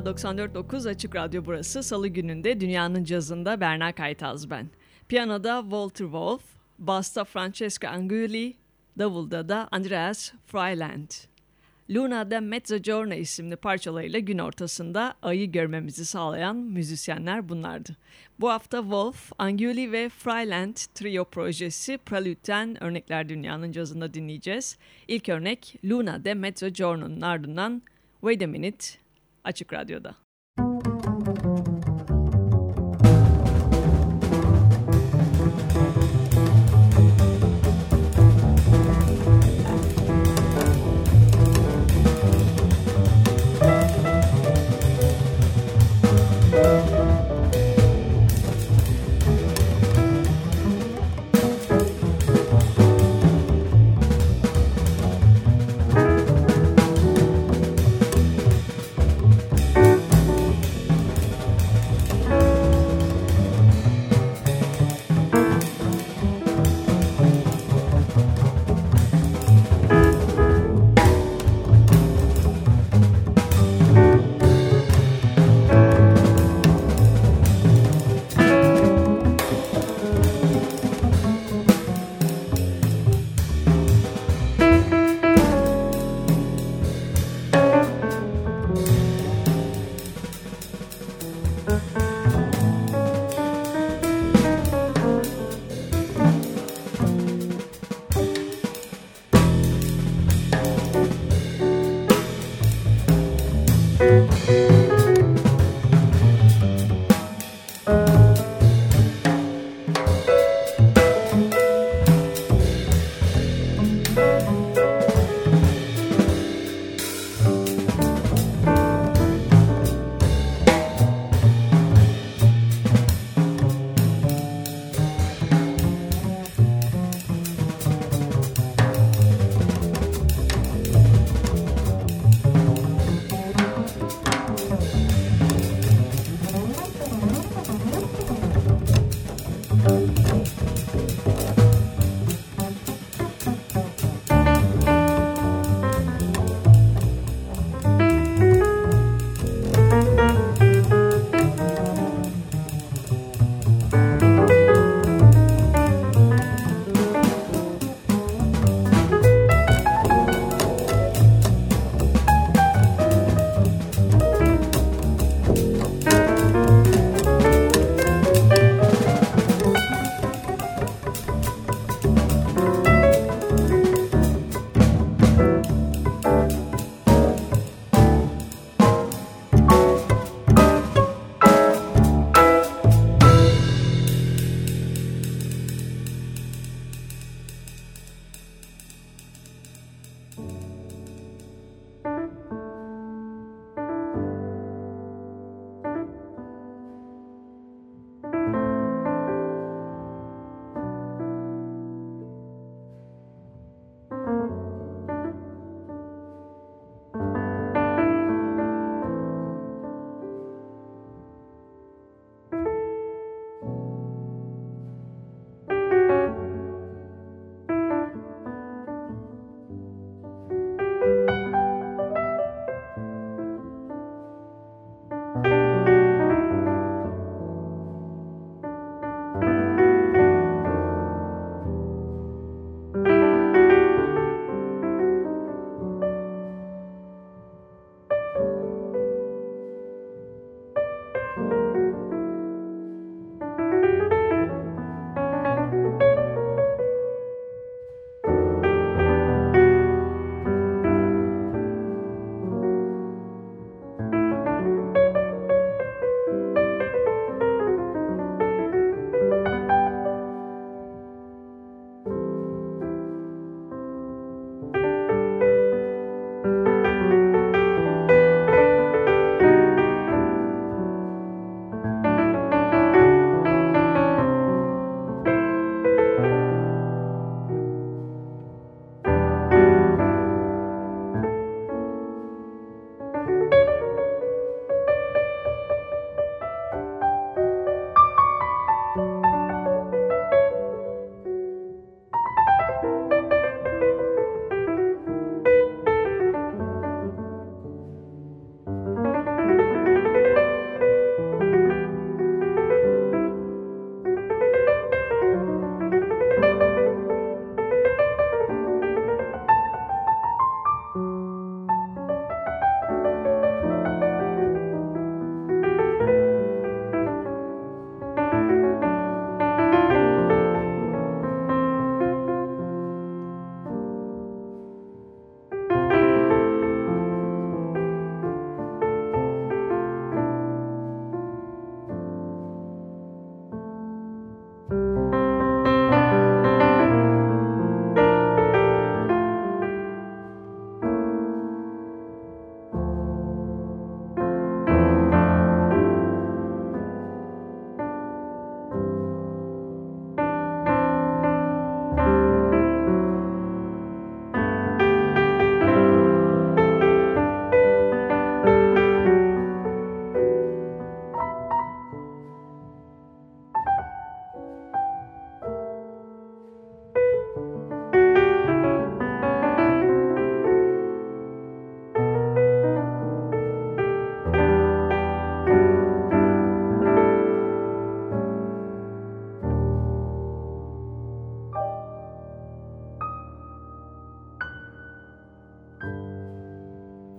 94.9 Açık Radyo burası. Salı gününde Dünyanın Cazında Berna Kaytaz ben. Piyanoda Walter Wolf, Basta Francesca Anguli, Davulda da Andreas Freiland. Luna'da Mezzogiorno isimli parçalarıyla gün ortasında ayı görmemizi sağlayan müzisyenler bunlardı. Bu hafta Wolf, Anguli ve Freiland trio projesi Prelude'den örnekler dünyanın cazında dinleyeceğiz. İlk örnek Luna de Mezzogiorno'nun ardından Wait a Minute Açık Radyo'da.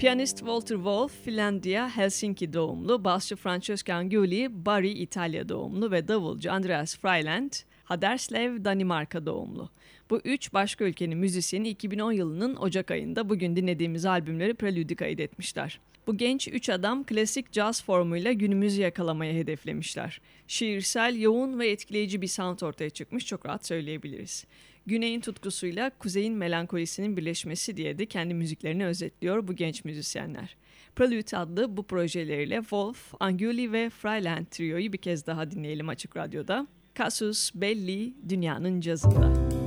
Piyanist Walter Wolf, Finlandiya, Helsinki doğumlu, basçı Francesco Anguli, Bari, İtalya doğumlu ve davulcu Andreas Freiland, Haderslev, Danimarka doğumlu. Bu üç başka ülkenin müzisyeni 2010 yılının Ocak ayında bugün dinlediğimiz albümleri Prelude'i kaydetmişler. Bu genç üç adam klasik jazz formuyla günümüzü yakalamaya hedeflemişler. Şiirsel, yoğun ve etkileyici bir sound ortaya çıkmış çok rahat söyleyebiliriz. Güneyin tutkusuyla kuzeyin melankolisinin birleşmesi diye de kendi müziklerini özetliyor bu genç müzisyenler. Prelude adlı bu projeleriyle Wolf, Anguli ve Freiland Trio'yu bir kez daha dinleyelim Açık Radyo'da. Casus Belli dünyanın cazında.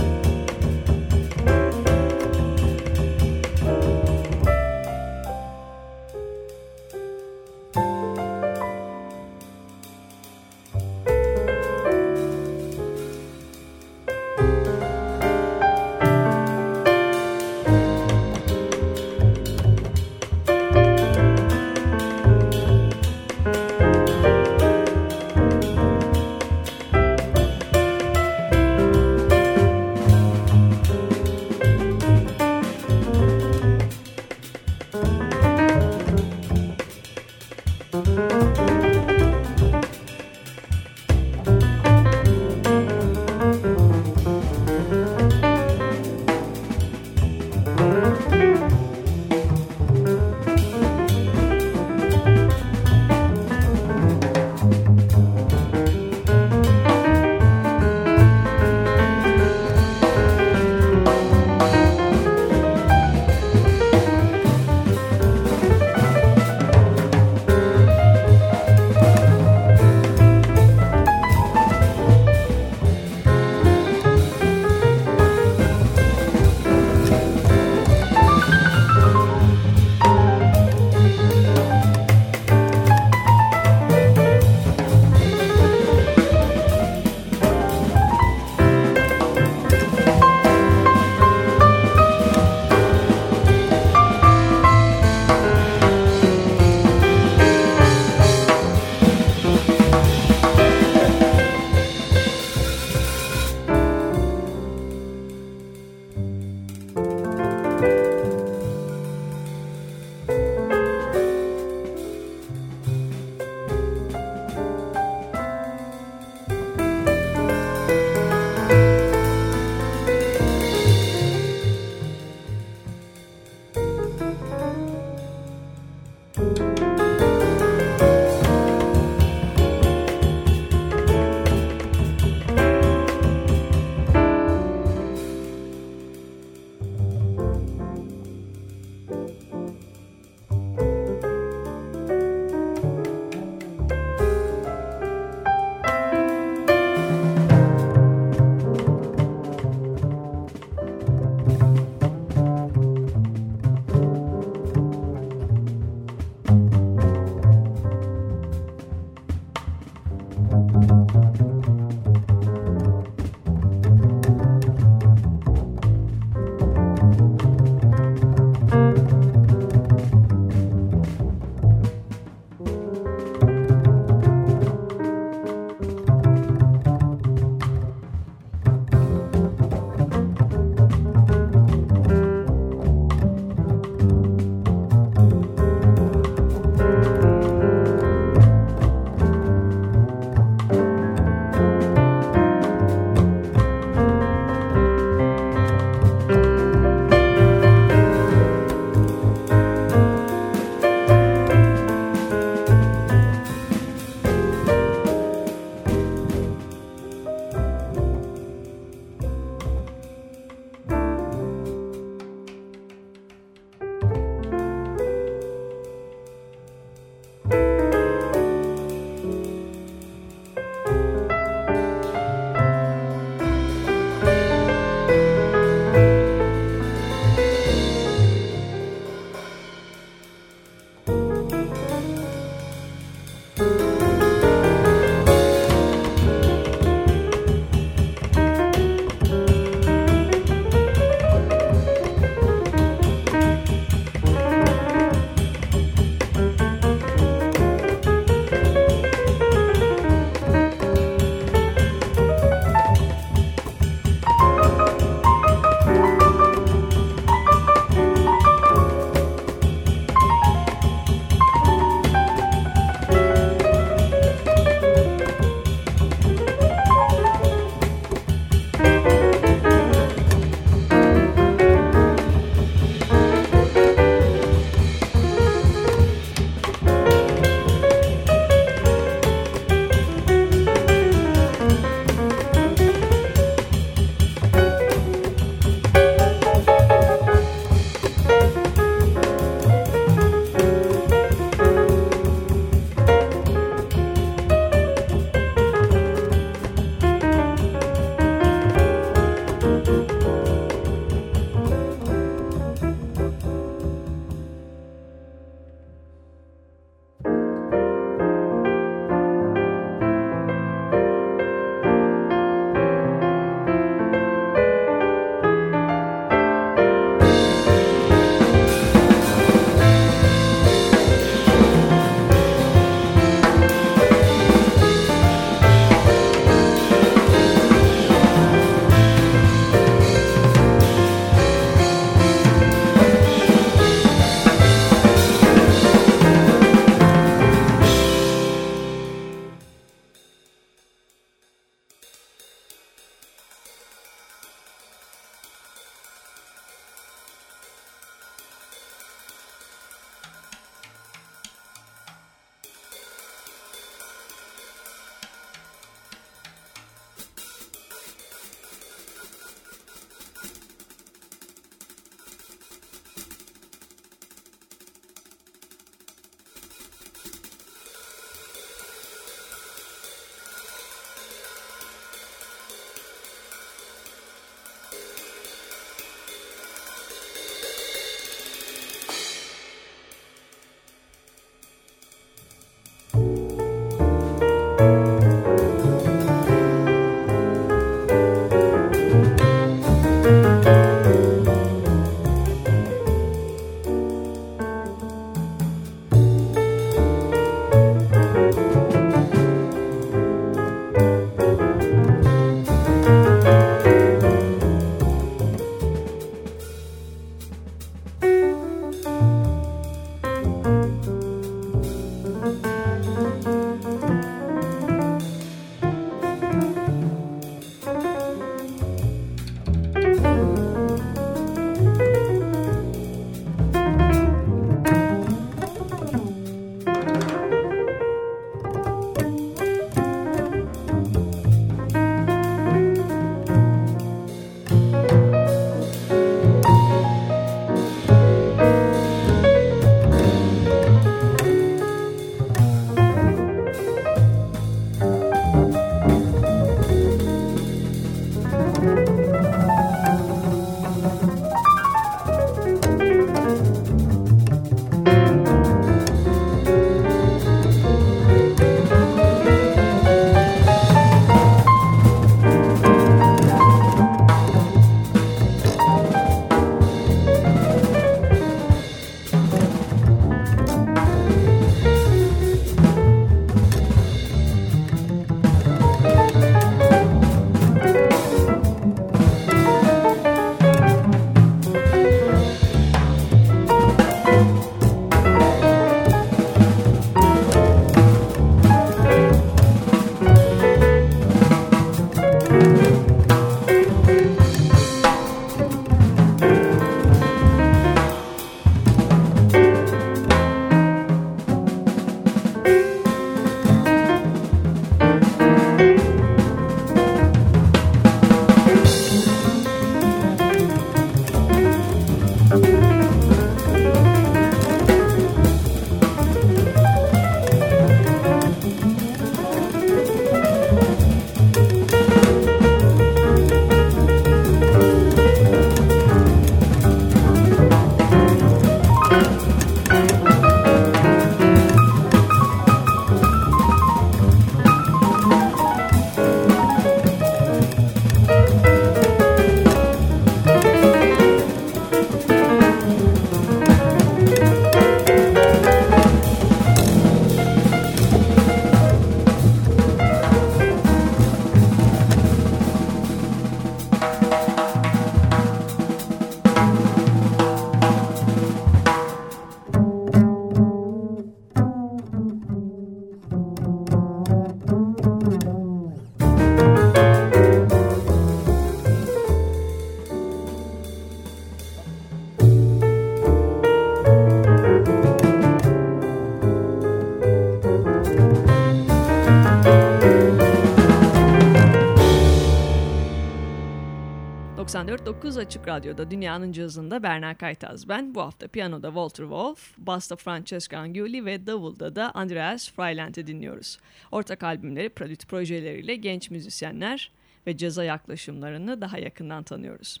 94.9 Açık Radyo'da Dünyanın Cazı'nda Berna Kaytaz ben. Bu hafta piyanoda Walter Wolf, basta Francesca Anguli ve davulda da Andreas Freiland'i dinliyoruz. Ortak albümleri, prodüt projeleriyle genç müzisyenler ve caza yaklaşımlarını daha yakından tanıyoruz.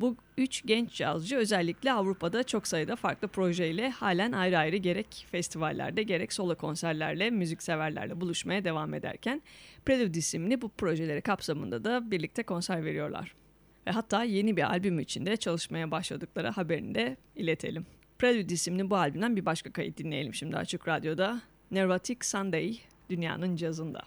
Bu üç genç cazcı özellikle Avrupa'da çok sayıda farklı projeyle halen ayrı ayrı gerek festivallerde gerek solo konserlerle müzikseverlerle buluşmaya devam ederken Prelude isimli bu projeleri kapsamında da birlikte konser veriyorlar. Ve hatta yeni bir albüm için de çalışmaya başladıkları haberini de iletelim. Prelude isimli bu albümden bir başka kayıt dinleyelim şimdi Açık Radyo'da. Neurotic Sunday, dünyanın cazında.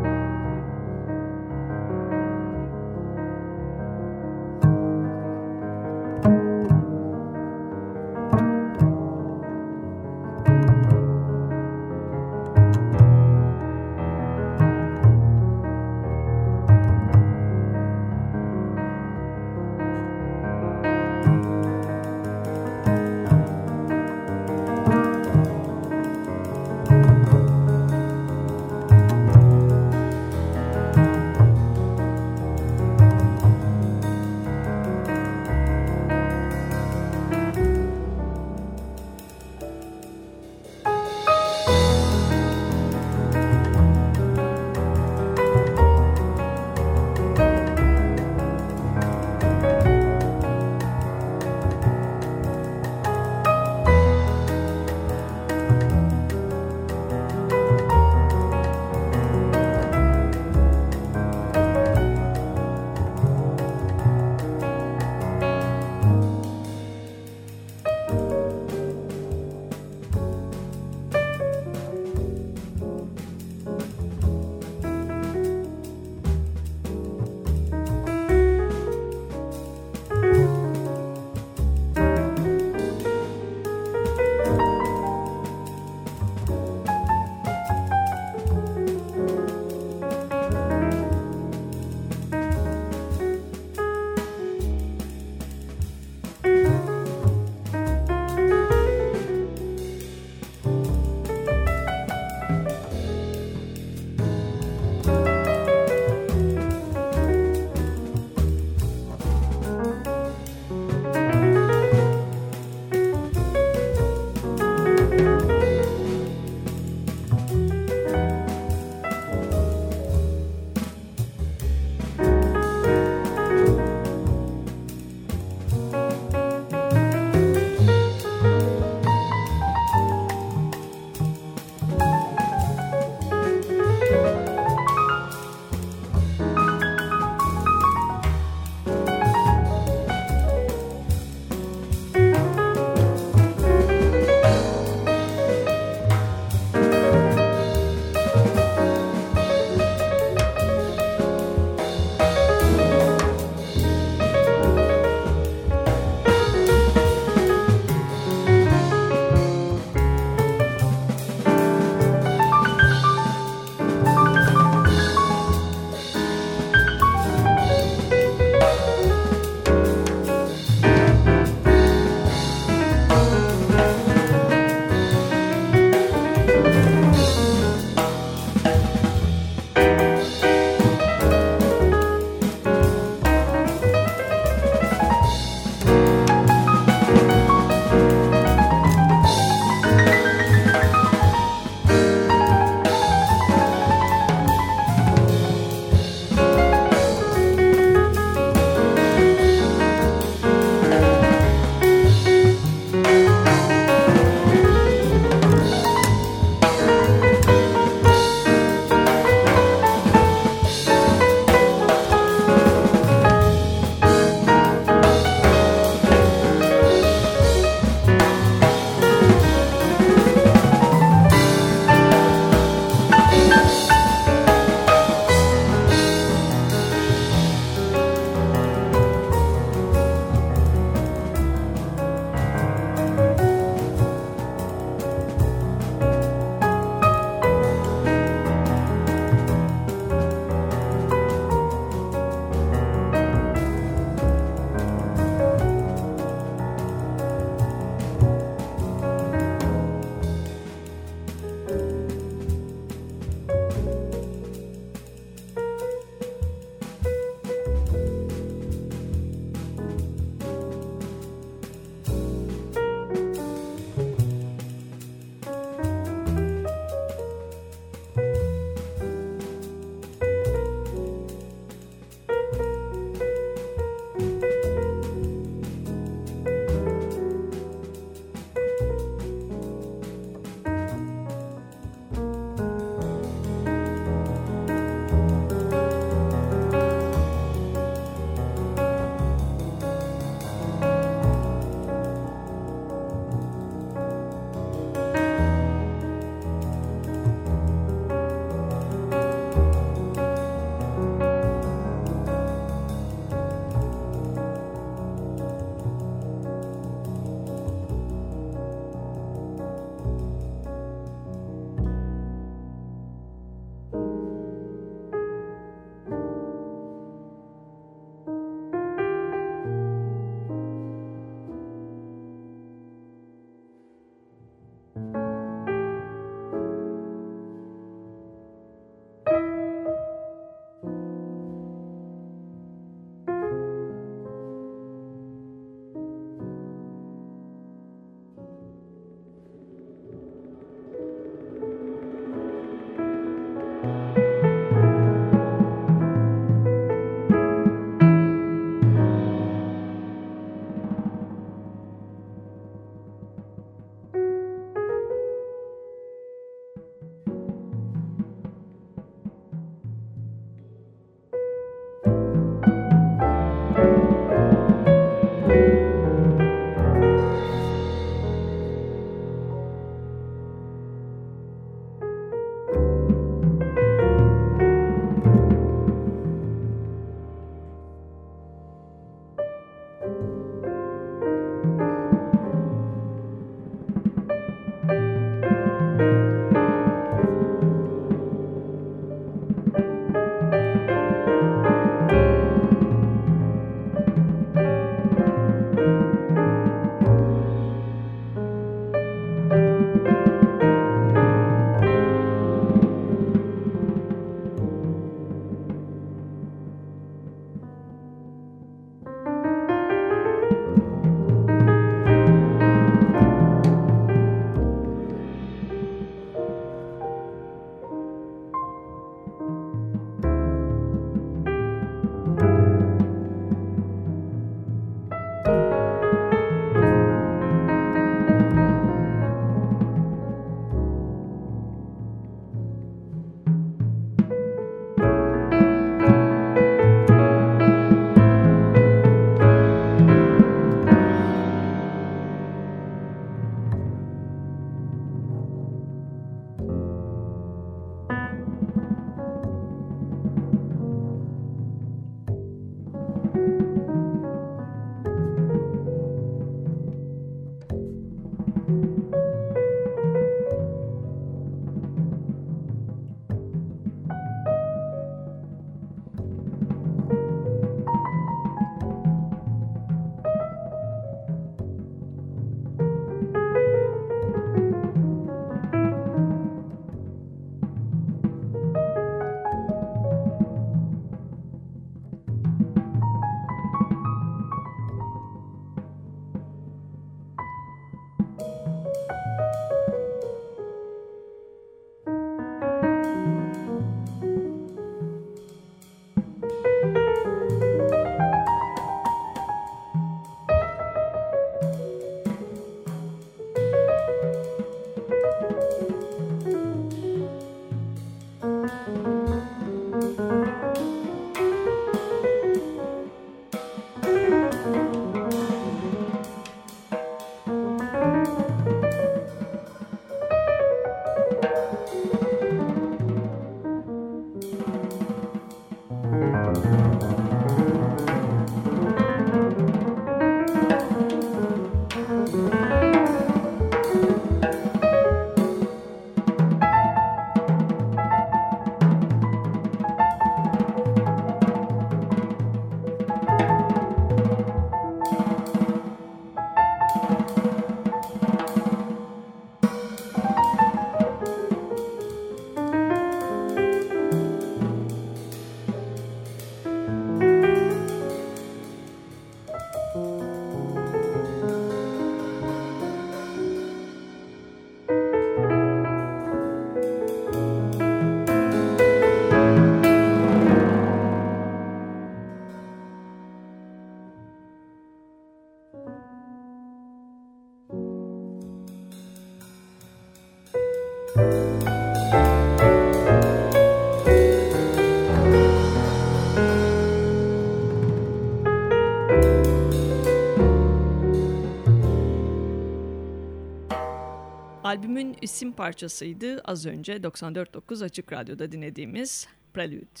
Albümün isim parçasıydı az önce 94.9 Açık Radyo'da dinlediğimiz Prelude.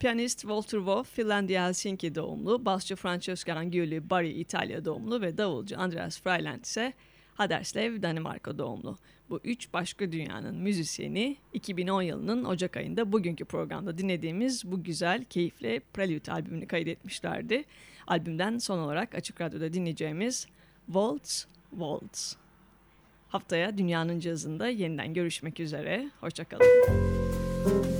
Piyanist Walter Wolf, Finlandiya Helsinki doğumlu, basçı Francesco Angioli, Bari İtalya doğumlu ve davulcu Andreas Freiland ise Haderslev, Danimarka doğumlu. Bu üç başka dünyanın müzisyeni 2010 yılının Ocak ayında bugünkü programda dinlediğimiz bu güzel, keyifli Prelude albümünü kaydetmişlerdi. Albümden son olarak Açık Radyo'da dinleyeceğimiz Waltz, Waltz. Haftaya Dünyanın Cazı'nda yeniden görüşmek üzere. Hoşçakalın.